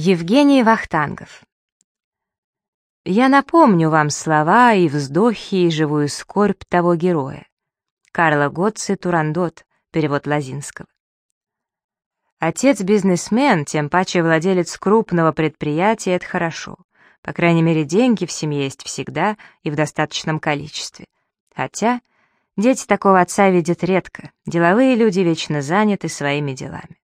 Евгений Вахтангов Я напомню вам слова и вздохи, и живую скорбь того героя. Карла Готци Турандот, перевод Лазинского. Отец бизнесмен, тем паче владелец крупного предприятия, это хорошо. По крайней мере, деньги в семье есть всегда и в достаточном количестве. Хотя дети такого отца видят редко, деловые люди вечно заняты своими делами.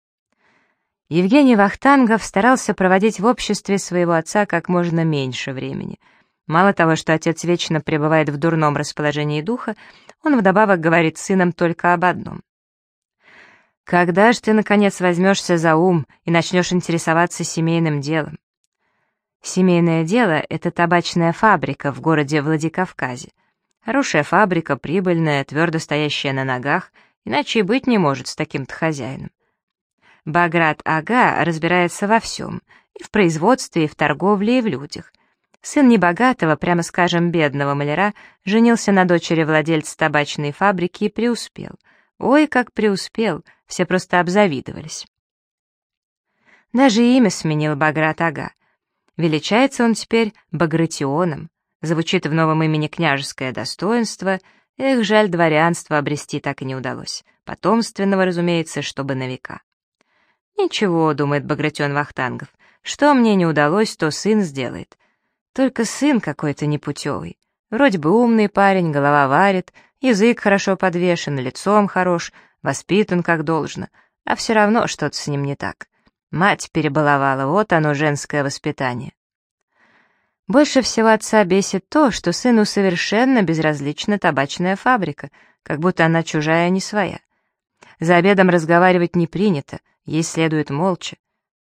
Евгений Вахтангов старался проводить в обществе своего отца как можно меньше времени. Мало того, что отец вечно пребывает в дурном расположении духа, он вдобавок говорит сыном только об одном. «Когда ж ты, наконец, возьмешься за ум и начнешь интересоваться семейным делом?» Семейное дело — это табачная фабрика в городе Владикавказе. Хорошая фабрика, прибыльная, твердо стоящая на ногах, иначе и быть не может с таким-то хозяином. Баграт Ага разбирается во всем, и в производстве, и в торговле, и в людях. Сын небогатого, прямо скажем, бедного маляра, женился на дочери владельца табачной фабрики и преуспел. Ой, как преуспел, все просто обзавидовались. Даже имя сменил Баграт Ага. Величается он теперь Багратионом. Звучит в новом имени княжеское достоинство. Эх, жаль, дворянство обрести так и не удалось. Потомственного, разумеется, чтобы на века. «Ничего», — думает Багратион Вахтангов, — «что мне не удалось, то сын сделает. Только сын какой-то непутевый. Вроде бы умный парень, голова варит, язык хорошо подвешен, лицом хорош, воспитан как должно, а все равно что-то с ним не так. Мать перебаловала, вот оно, женское воспитание». Больше всего отца бесит то, что сыну совершенно безразлична табачная фабрика, как будто она чужая, а не своя. За обедом разговаривать не принято, есть следует молча.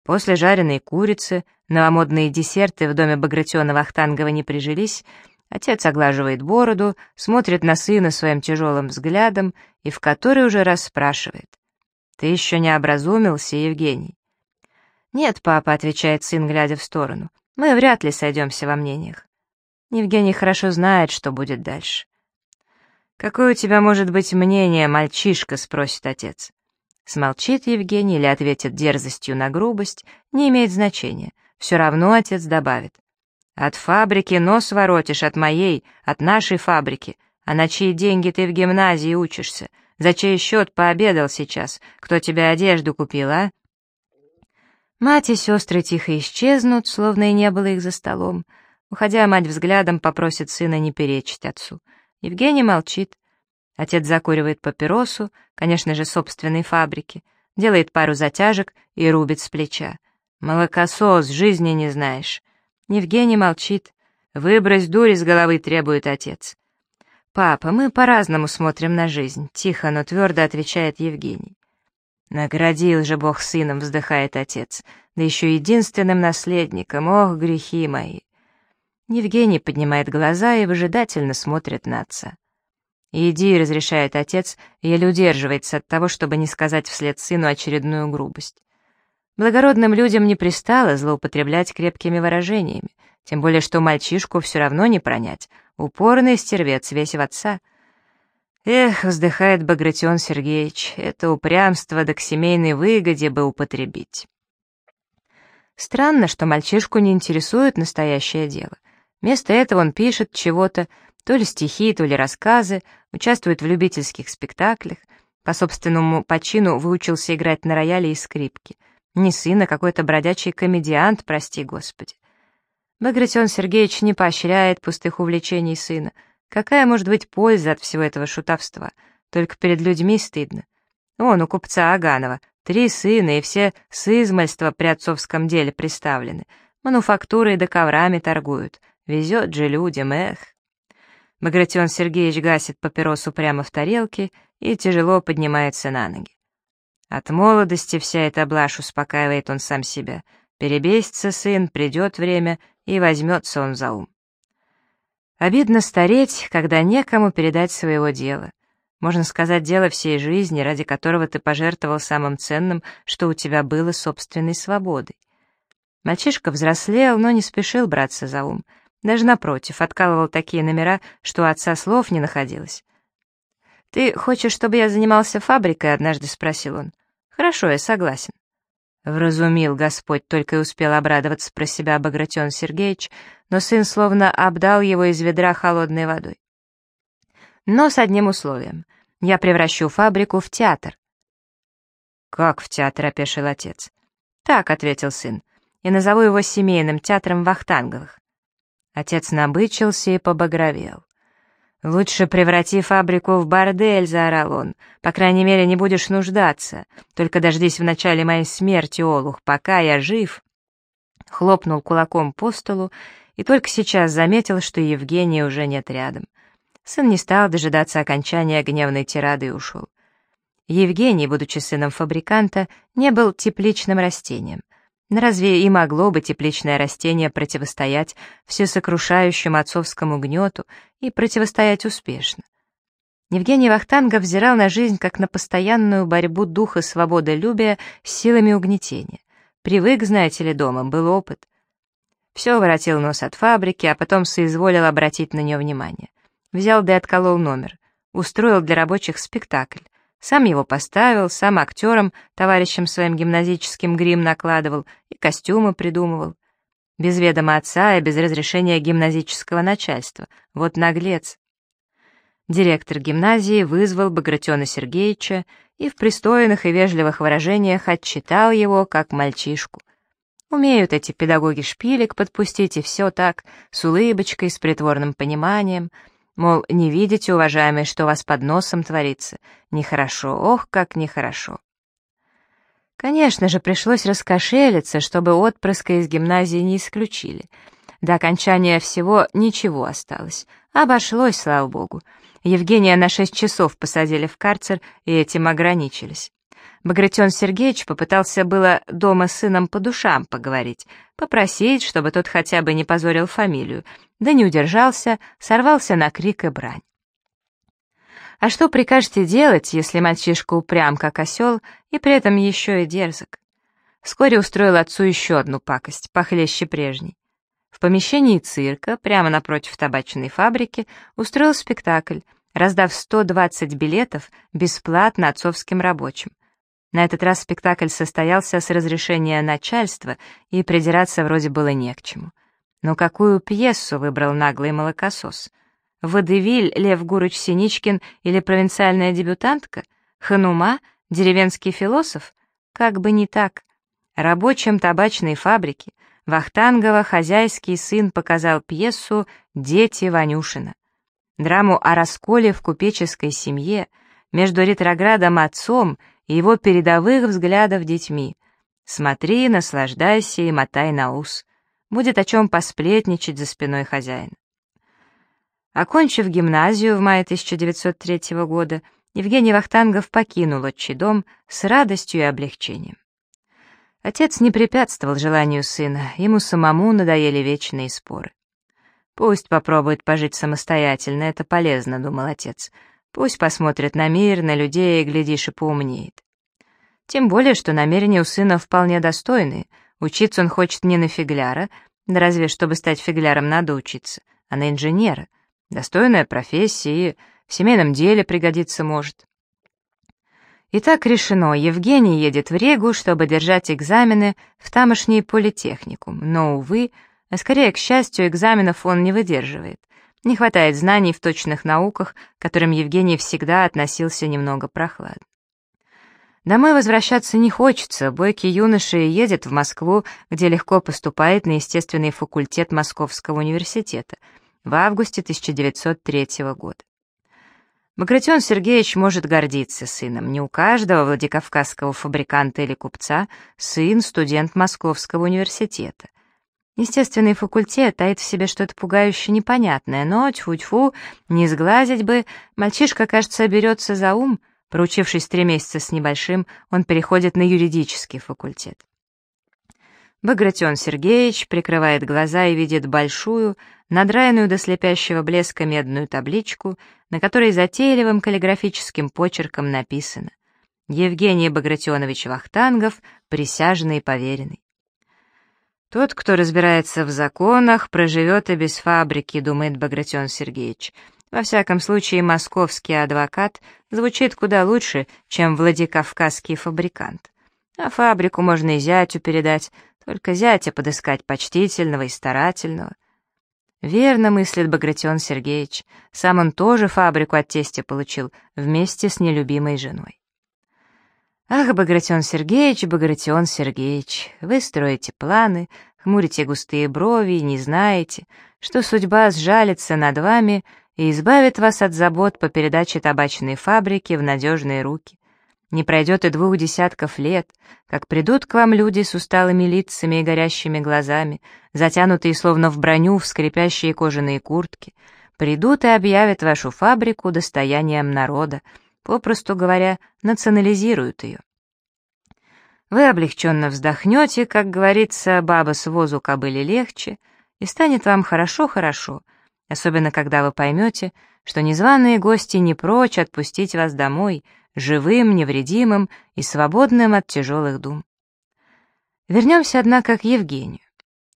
После жареной курицы, новомодные десерты в доме Багратиона Вахтангова не прижились, отец оглаживает бороду, смотрит на сына своим тяжелым взглядом и в который уже раз спрашивает. «Ты еще не образумился, Евгений?» «Нет, папа», — отвечает сын, глядя в сторону, — «мы вряд ли сойдемся во мнениях». Евгений хорошо знает, что будет дальше. «Какое у тебя может быть мнение, мальчишка?» — спросит отец. Смолчит Евгений или ответит дерзостью на грубость, не имеет значения. Все равно отец добавит. «От фабрики нос воротишь, от моей, от нашей фабрики. А на чьи деньги ты в гимназии учишься? За чей счет пообедал сейчас? Кто тебе одежду купил, а?» Мать и сестры тихо исчезнут, словно и не было их за столом. Уходя, мать взглядом попросит сына не перечить отцу. Евгений молчит. Отец закуривает папиросу, конечно же, собственной фабрики, делает пару затяжек и рубит с плеча. «Молокосос, жизни не знаешь». Евгений молчит. «Выбрось дурь из головы», — требует отец. «Папа, мы по-разному смотрим на жизнь», — тихо, но твердо отвечает Евгений. «Наградил же Бог сыном», — вздыхает отец, «да еще единственным наследником, ох, грехи мои». Евгений поднимает глаза и выжидательно смотрит на отца. «Иди», — разрешает отец, еле удерживается от того, чтобы не сказать вслед сыну очередную грубость. Благородным людям не пристало злоупотреблять крепкими выражениями, тем более что мальчишку все равно не пронять, упорный стервец весь в отца. Эх, вздыхает Багратион Сергеевич, это упрямство да к семейной выгоде бы употребить. Странно, что мальчишку не интересует настоящее дело. Вместо этого он пишет чего-то, то ли стихи, то ли рассказы, участвует в любительских спектаклях, по собственному почину выучился играть на рояле и скрипке. Не сын, а какой-то бродячий комедиант, прости господи. Багратион Сергеевич не поощряет пустых увлечений сына. Какая может быть польза от всего этого шутовства? Только перед людьми стыдно. Он у купца Аганова, три сына, и все с измальства при отцовском деле представлены. Мануфактурой да коврами торгуют. Везет же людям, эх. Багратион Сергеевич гасит папиросу прямо в тарелке и тяжело поднимается на ноги. От молодости вся эта блажь успокаивает он сам себя. Перебесится сын, придет время, и возьмется он за ум. Обидно стареть, когда некому передать своего дела. Можно сказать, дело всей жизни, ради которого ты пожертвовал самым ценным, что у тебя было собственной свободой. Мальчишка взрослел, но не спешил браться за ум — даже напротив, откалывал такие номера, что у отца слов не находилось. «Ты хочешь, чтобы я занимался фабрикой?» — однажды спросил он. «Хорошо, я согласен». Вразумил Господь, только и успел обрадоваться про себя Багратион Сергеевич, но сын словно обдал его из ведра холодной водой. Но с одним условием. Я превращу фабрику в театр. «Как в театр?» — опешил отец. «Так», — ответил сын, — «и назову его семейным театром Вахтанговых». Отец набычился и побагровел. «Лучше преврати фабрику в бордель», — заорал он. «По крайней мере, не будешь нуждаться. Только дождись в начале моей смерти, Олух, пока я жив». Хлопнул кулаком по столу и только сейчас заметил, что Евгения уже нет рядом. Сын не стал дожидаться окончания гневной тирады и ушел. Евгений, будучи сыном фабриканта, не был тепличным растением. Но разве и могло бы тепличное растение противостоять всесокрушающему отцовскому гнету и противостоять успешно? Евгений Вахтангов взирал на жизнь как на постоянную борьбу духа свободолюбия с силами угнетения. Привык, знаете ли, дома, был опыт. Все воротил нос от фабрики, а потом соизволил обратить на нее внимание. Взял да и отколол номер. Устроил для рабочих спектакль. Сам его поставил, сам актерам, товарищам своим гимназическим грим накладывал и костюмы придумывал. Без ведома отца и без разрешения гимназического начальства. Вот наглец. Директор гимназии вызвал Багратиона Сергеевича и в пристойных и вежливых выражениях отчитал его, как мальчишку. Умеют эти педагоги шпилек подпустить, и все так, с улыбочкой, с притворным пониманием — Мол, не видите, уважаемые, что у вас под носом творится. Нехорошо, ох, как нехорошо. Конечно же, пришлось раскошелиться, чтобы отпрыска из гимназии не исключили. До окончания всего ничего осталось. Обошлось, слава богу. Евгения на шесть часов посадили в карцер, и этим ограничились. Багратион Сергеевич попытался было дома с сыном по душам поговорить, попросить, чтобы тот хотя бы не позорил фамилию, да не удержался, сорвался на крик и брань. А что прикажете делать, если мальчишка упрям, как осел, и при этом еще и дерзок? Вскоре устроил отцу еще одну пакость, похлеще прежней. В помещении цирка, прямо напротив табачной фабрики, устроил спектакль, раздав 120 билетов бесплатно отцовским рабочим. На этот раз спектакль состоялся с разрешения начальства, и придираться вроде было не к чему. Но какую пьесу выбрал наглый молокосос? Водевиль Лев Гурыч Синичкин или провинциальная дебютантка? Ханума? Деревенский философ? Как бы не так. Рабочим табачной фабрики Вахтангова хозяйский сын показал пьесу «Дети Ванюшина». Драму о расколе в купеческой семье между ретроградом отцом и его передовых взглядов детьми. Смотри, наслаждайся и мотай на ус. Будет о чем посплетничать за спиной хозяина. Окончив гимназию в мае 1903 года, Евгений Вахтангов покинул отчий дом с радостью и облегчением. Отец не препятствовал желанию сына, ему самому надоели вечные споры. «Пусть попробует пожить самостоятельно, это полезно», — думал отец. «Пусть посмотрит на мир, на людей, глядишь, и поумнеет». Тем более, что намерения у сына вполне достойные — Учиться он хочет не на фигляра, да разве чтобы стать фигляром надо учиться, а на инженера. Достойная профессия и в семейном деле пригодиться может. Итак, решено, Евгений едет в Регу, чтобы держать экзамены в тамошний политехникум, но, увы, а скорее, к счастью, экзаменов он не выдерживает. Не хватает знаний в точных науках, к которым Евгений всегда относился немного прохладно. Домой возвращаться не хочется, бойкий юноша едет в Москву, где легко поступает на естественный факультет Московского университета в августе 1903 года. Багратион Сергеевич может гордиться сыном. Не у каждого владикавказского фабриканта или купца сын студент Московского университета. Естественный факультет таит в себе что-то пугающе непонятное, но, тьфу-тьфу, не сглазить бы, мальчишка, кажется, берется за ум — Проучившись три месяца с небольшим, он переходит на юридический факультет. Багратион Сергеевич прикрывает глаза и видит большую, надраенную до слепящего блеска медную табличку, на которой затейливым каллиграфическим почерком написано «Евгений Багратионович Вахтангов, присяжный и поверенный». «Тот, кто разбирается в законах, проживет и без фабрики», — думает Багратион Сергеевич, — во всяком случае, московский адвокат звучит куда лучше, чем Владикавказский фабрикант. А фабрику можно и зятю передать, только зятя подыскать почтительного и старательного. Верно мыслит Багратион Сергеевич, сам он тоже фабрику от тестя получил вместе с нелюбимой женой. Ах, Багратион Сергеевич, Багратион Сергеевич, вы строите планы, хмурите густые брови и не знаете, что судьба сжалится над вами и избавит вас от забот по передаче табачной фабрики в надежные руки. Не пройдет и двух десятков лет, как придут к вам люди с усталыми лицами и горящими глазами, затянутые словно в броню в скрипящие кожаные куртки, придут и объявят вашу фабрику достоянием народа, попросту говоря, национализируют ее. Вы облегченно вздохнете, как говорится, баба с возу кобыли легче, и станет вам хорошо-хорошо, особенно когда вы поймете, что незваные гости не прочь отпустить вас домой — живым, невредимым и свободным от тяжелых дум. Вернемся, однако, к Евгению.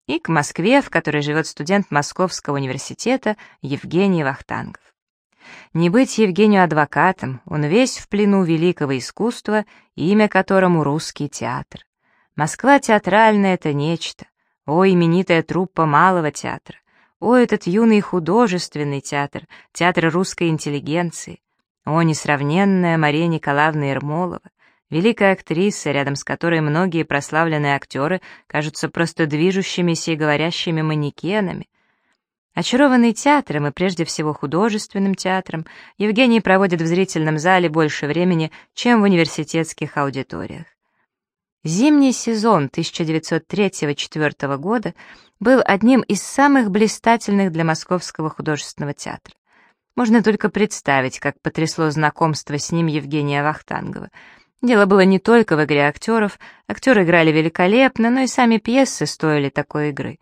И к Москве, в которой живет студент Московского университета Евгений Вахтангов. Не быть Евгению адвокатом, он весь в плену великого искусства, имя которому русский театр. Москва театральная — это нечто. О, именитая труппа малого театра. О, этот юный художественный театр, театр русской интеллигенции. О, несравненная Мария Николаевна Ермолова, великая актриса, рядом с которой многие прославленные актеры кажутся просто движущимися и говорящими манекенами. Очарованный театром и прежде всего художественным театром, Евгений проводит в зрительном зале больше времени, чем в университетских аудиториях. Зимний сезон 1903-1904 года был одним из самых блистательных для Московского художественного театра. Можно только представить, как потрясло знакомство с ним Евгения Вахтангова. Дело было не только в игре актеров, актеры играли великолепно, но и сами пьесы стоили такой игры.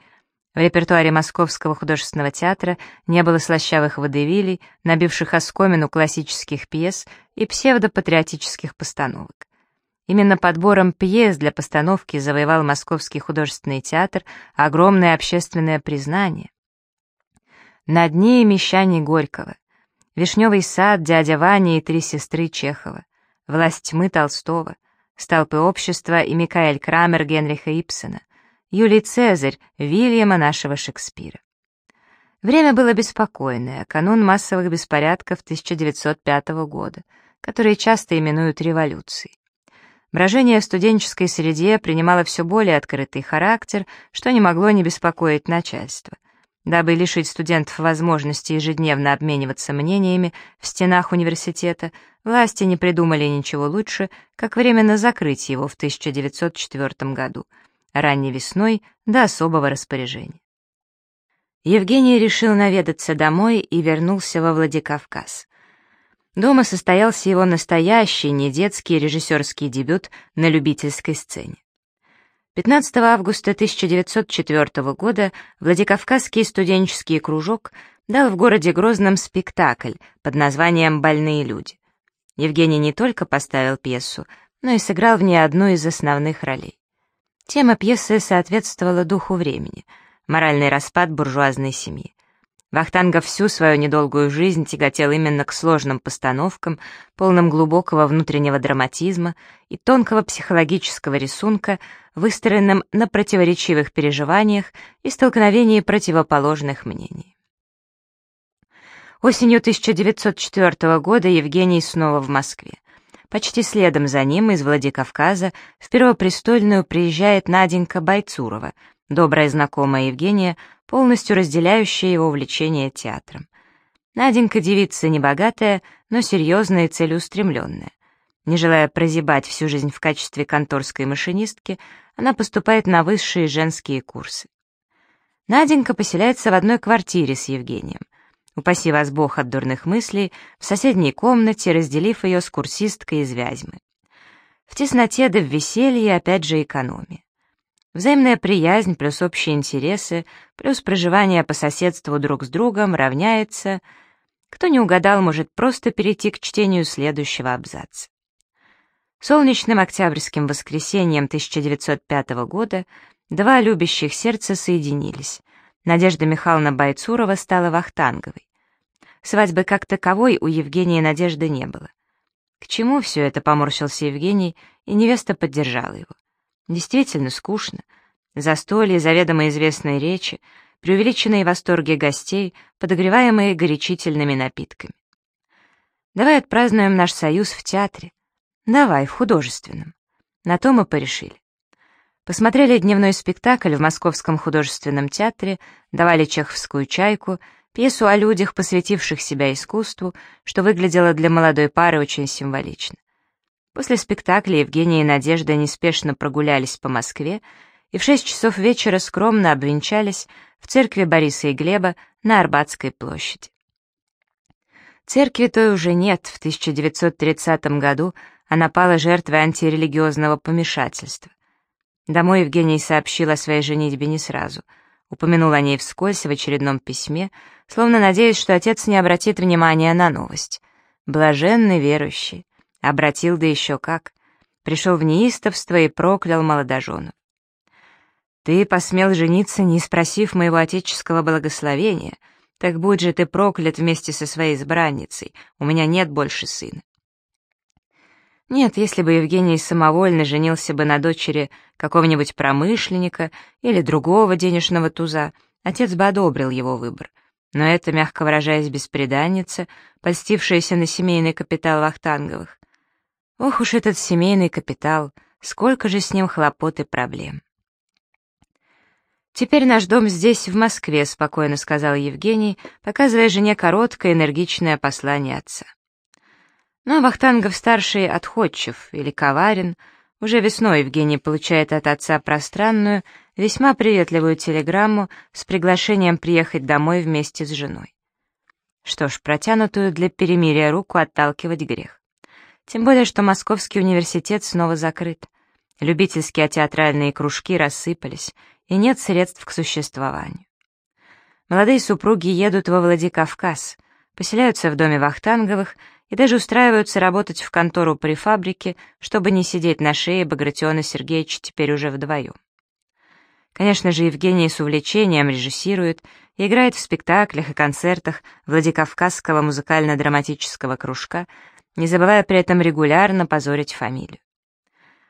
В репертуаре Московского художественного театра не было слащавых водевилей, набивших оскомину классических пьес и псевдопатриотических постановок. Именно подбором пьес для постановки завоевал Московский художественный театр огромное общественное признание. Над ней мещане Горького, Вишневый сад, дядя Ваня и три сестры Чехова, Власть тьмы Толстого, Столпы общества и Микаэль Крамер Генриха Ипсона, Юлий Цезарь, Вильяма нашего Шекспира. Время было беспокойное, канун массовых беспорядков 1905 года, которые часто именуют революцией. Брожение в студенческой среде принимало все более открытый характер, что не могло не беспокоить начальство — Дабы лишить студентов возможности ежедневно обмениваться мнениями в стенах университета, власти не придумали ничего лучше, как временно закрыть его в 1904 году, ранней весной до особого распоряжения. Евгений решил наведаться домой и вернулся во Владикавказ. Дома состоялся его настоящий, не детский режиссерский дебют на любительской сцене. 15 августа 1904 года Владикавказский студенческий кружок дал в городе Грозном спектакль под названием «Больные люди». Евгений не только поставил пьесу, но и сыграл в ней одну из основных ролей. Тема пьесы соответствовала духу времени — моральный распад буржуазной семьи. Вахтангов всю свою недолгую жизнь тяготел именно к сложным постановкам, полным глубокого внутреннего драматизма и тонкого психологического рисунка, выстроенным на противоречивых переживаниях и столкновении противоположных мнений. Осенью 1904 года Евгений снова в Москве. Почти следом за ним из Владикавказа в Первопрестольную приезжает Наденька Байцурова, добрая знакомая Евгения, полностью разделяющая его увлечение театром. Наденька девица небогатая, но серьезная и целеустремленная. Не желая прозябать всю жизнь в качестве конторской машинистки, она поступает на высшие женские курсы. Наденька поселяется в одной квартире с Евгением. Упаси вас Бог от дурных мыслей, в соседней комнате, разделив ее с курсисткой из Вязьмы. В тесноте да в веселье опять же экономия. Взаимная приязнь плюс общие интересы, плюс проживание по соседству друг с другом равняется... Кто не угадал, может просто перейти к чтению следующего абзаца. Солнечным октябрьским воскресеньем 1905 года два любящих сердца соединились. Надежда Михайловна Байцурова стала Вахтанговой. Свадьбы как таковой у Евгения Надежды не было. К чему все это, поморщился Евгений, и невеста поддержала его. Действительно скучно. Застолье, заведомо известные речи, преувеличенные восторги гостей, подогреваемые горячительными напитками. Давай отпразднуем наш союз в театре. Давай, в художественном. На то мы порешили. Посмотрели дневной спектакль в Московском художественном театре, давали чеховскую «Чайку», пьесу о людях, посвятивших себя искусству, что выглядело для молодой пары очень символично. После спектакля Евгения и Надежда неспешно прогулялись по Москве и в шесть часов вечера скромно обвенчались в церкви Бориса и Глеба на Арбатской площади. Церкви той уже нет, в 1930 году она пала жертвой антирелигиозного помешательства. Домой Евгений сообщил о своей женитьбе не сразу. Упомянул о ней вскользь в очередном письме, словно надеясь, что отец не обратит внимания на новость. Блаженный верующий. Обратил да еще как. Пришел в неистовство и проклял молодоженов. Ты посмел жениться, не спросив моего отеческого благословения. Так будь же ты проклят вместе со своей избранницей. У меня нет больше сына. Нет, если бы Евгений самовольно женился бы на дочери какого-нибудь промышленника или другого денежного туза, отец бы одобрил его выбор. Но это, мягко выражаясь, беспреданница, польстившаяся на семейный капитал Вахтанговых. Ох уж этот семейный капитал, сколько же с ним хлопот и проблем. «Теперь наш дом здесь, в Москве», — спокойно сказал Евгений, показывая жене короткое энергичное послание отца. Но Вахтангов-старший отходчив или коварен. Уже весной Евгений получает от отца пространную, весьма приветливую телеграмму с приглашением приехать домой вместе с женой. Что ж, протянутую для перемирия руку отталкивать грех. Тем более, что Московский университет снова закрыт. Любительские театральные кружки рассыпались, и нет средств к существованию. Молодые супруги едут во Владикавказ, поселяются в доме Вахтанговых и даже устраиваются работать в контору при фабрике, чтобы не сидеть на шее Багратиона Сергеевича теперь уже вдвоем. Конечно же, Евгений с увлечением режиссирует и играет в спектаклях и концертах Владикавказского музыкально-драматического кружка, не забывая при этом регулярно позорить фамилию.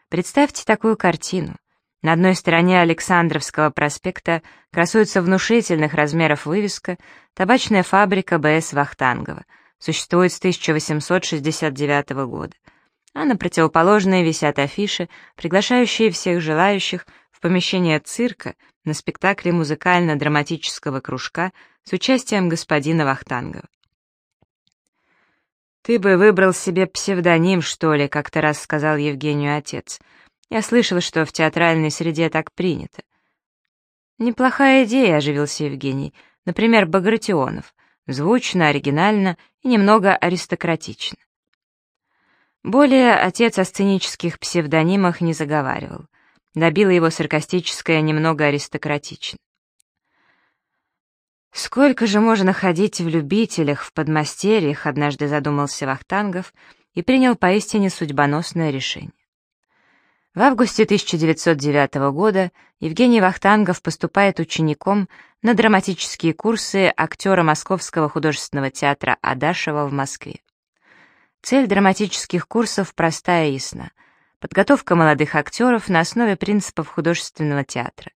Представьте такую картину. На одной стороне Александровского проспекта красуется внушительных размеров вывеска «Табачная фабрика Б.С. Вахтангова», существует с 1869 года, а на противоположной висят афиши, приглашающие всех желающих в помещение цирка на спектакле музыкально-драматического кружка с участием господина Вахтангова. «Ты бы выбрал себе псевдоним, что ли», — как-то раз сказал Евгению отец. «Я слышал, что в театральной среде так принято». «Неплохая идея», — оживился Евгений. «Например, Багратионов. Звучно, оригинально и немного аристократично. Более отец о сценических псевдонимах не заговаривал. Добило его саркастическое немного аристократично. «Сколько же можно ходить в любителях, в подмастерьях?» — однажды задумался Вахтангов и принял поистине судьбоносное решение. В августе 1909 года Евгений Вахтангов поступает учеником на драматические курсы актера Московского художественного театра Адашева в Москве. Цель драматических курсов простая и ясна. Подготовка молодых актеров на основе принципов художественного театра.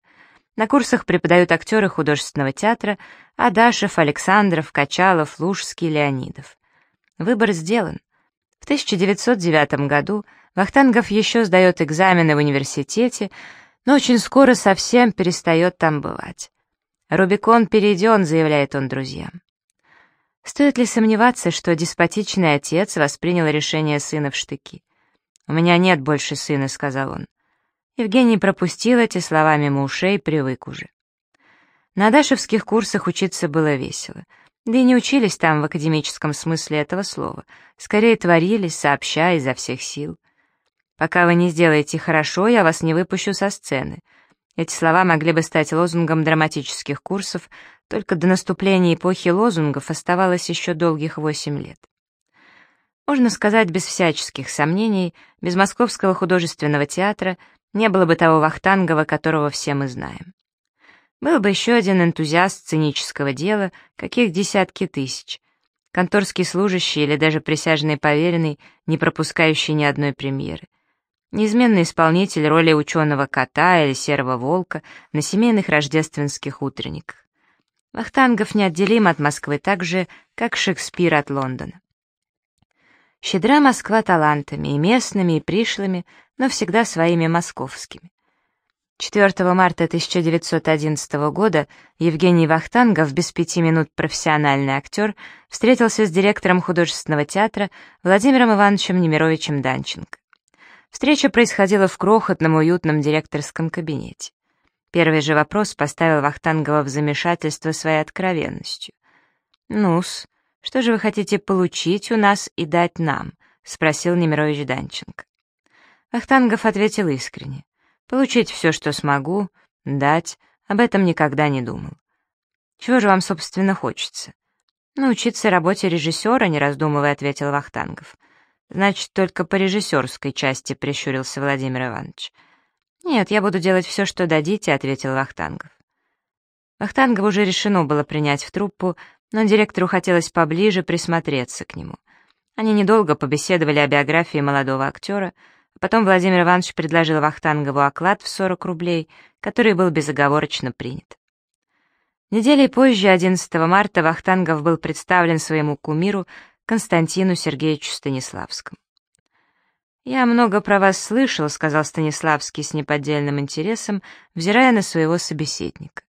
На курсах преподают актеры художественного театра Адашев, Александров, Качалов, Лужский, Леонидов. Выбор сделан. В 1909 году Вахтангов еще сдает экзамены в университете, но очень скоро совсем перестает там бывать. «Рубикон перейден», — заявляет он друзьям. Стоит ли сомневаться, что деспотичный отец воспринял решение сына в штыки? «У меня нет больше сына», — сказал он. Евгений пропустил эти слова мимо ушей, привык уже. На дашевских курсах учиться было весело. Да и не учились там в академическом смысле этого слова. Скорее творились, сообща изо всех сил. «Пока вы не сделаете хорошо, я вас не выпущу со сцены». Эти слова могли бы стать лозунгом драматических курсов, только до наступления эпохи лозунгов оставалось еще долгих восемь лет. Можно сказать без всяческих сомнений, без Московского художественного театра не было бы того Вахтангова, которого все мы знаем. Был бы еще один энтузиаст сценического дела, каких десятки тысяч. конторский служащий или даже присяжный поверенный, не пропускающий ни одной премьеры. Неизменный исполнитель роли ученого кота или серого волка на семейных рождественских утренниках. Вахтангов неотделим от Москвы так же, как Шекспир от Лондона. Щедра Москва талантами, и местными, и пришлыми, но всегда своими московскими. 4 марта 1911 года Евгений Вахтангов, без пяти минут профессиональный актер, встретился с директором художественного театра Владимиром Ивановичем Немировичем Данченко. Встреча происходила в крохотном уютном директорском кабинете. Первый же вопрос поставил Вахтангова в замешательство своей откровенностью. «Ну-с, что же вы хотите получить у нас и дать нам?» — спросил Немирович Данченко. Вахтангов ответил искренне. Получить все, что смогу, дать, об этом никогда не думал. Чего же вам, собственно, хочется? Научиться работе режиссера, не раздумывая, ответил Вахтангов. Значит, только по режиссерской части прищурился Владимир Иванович. Нет, я буду делать все, что дадите, ответил Вахтангов. Вахтангов уже решено было принять в труппу, но директору хотелось поближе присмотреться к нему. Они недолго побеседовали о биографии молодого актера, Потом Владимир Иванович предложил Вахтангову оклад в 40 рублей, который был безоговорочно принят. Неделей позже, 11 марта, Вахтангов был представлен своему кумиру Константину Сергеевичу Станиславскому. «Я много про вас слышал», — сказал Станиславский с неподдельным интересом, взирая на своего собеседника.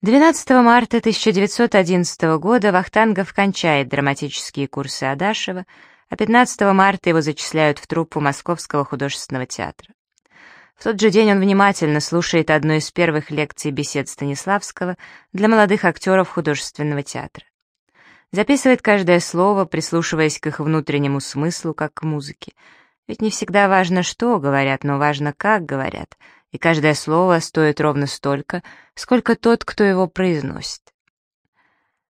12 марта 1911 года Вахтангов кончает драматические курсы Адашева, а 15 марта его зачисляют в труппу Московского художественного театра. В тот же день он внимательно слушает одну из первых лекций бесед Станиславского для молодых актеров художественного театра. Записывает каждое слово, прислушиваясь к их внутреннему смыслу, как к музыке. Ведь не всегда важно, что говорят, но важно, как говорят, и каждое слово стоит ровно столько, сколько тот, кто его произносит.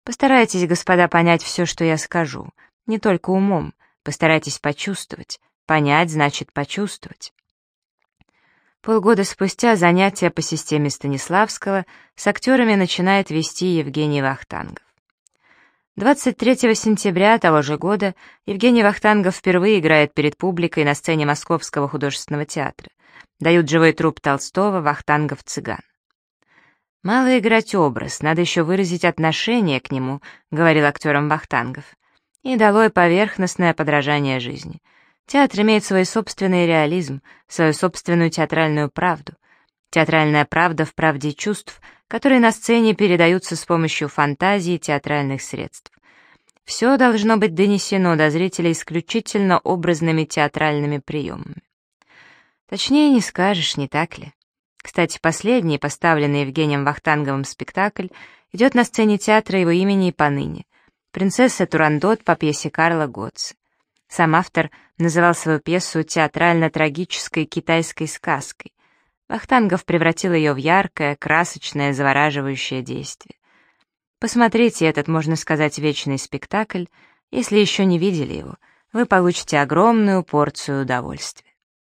Постарайтесь, господа, понять все, что я скажу, не только умом, Постарайтесь почувствовать. Понять значит почувствовать. Полгода спустя занятия по системе Станиславского с актерами начинает вести Евгений Вахтангов. 23 сентября того же года Евгений Вахтангов впервые играет перед публикой на сцене Московского художественного театра. Дают живой труп Толстого «Вахтангов-цыган». «Мало играть образ, надо еще выразить отношение к нему», — говорил актерам Вахтангов. И долой поверхностное подражание жизни. Театр имеет свой собственный реализм, свою собственную театральную правду. Театральная правда в правде чувств, которые на сцене передаются с помощью фантазии и театральных средств. Все должно быть донесено до зрителя исключительно образными театральными приемами. Точнее не скажешь, не так ли? Кстати, последний, поставленный Евгением Вахтанговым спектакль, идет на сцене театра его имени и поныне. «Принцесса Турандот» по пьесе Карла Готца. Сам автор называл свою пьесу театрально-трагической китайской сказкой. Вахтангов превратил ее в яркое, красочное, завораживающее действие. Посмотрите этот, можно сказать, вечный спектакль. Если еще не видели его, вы получите огромную порцию удовольствия.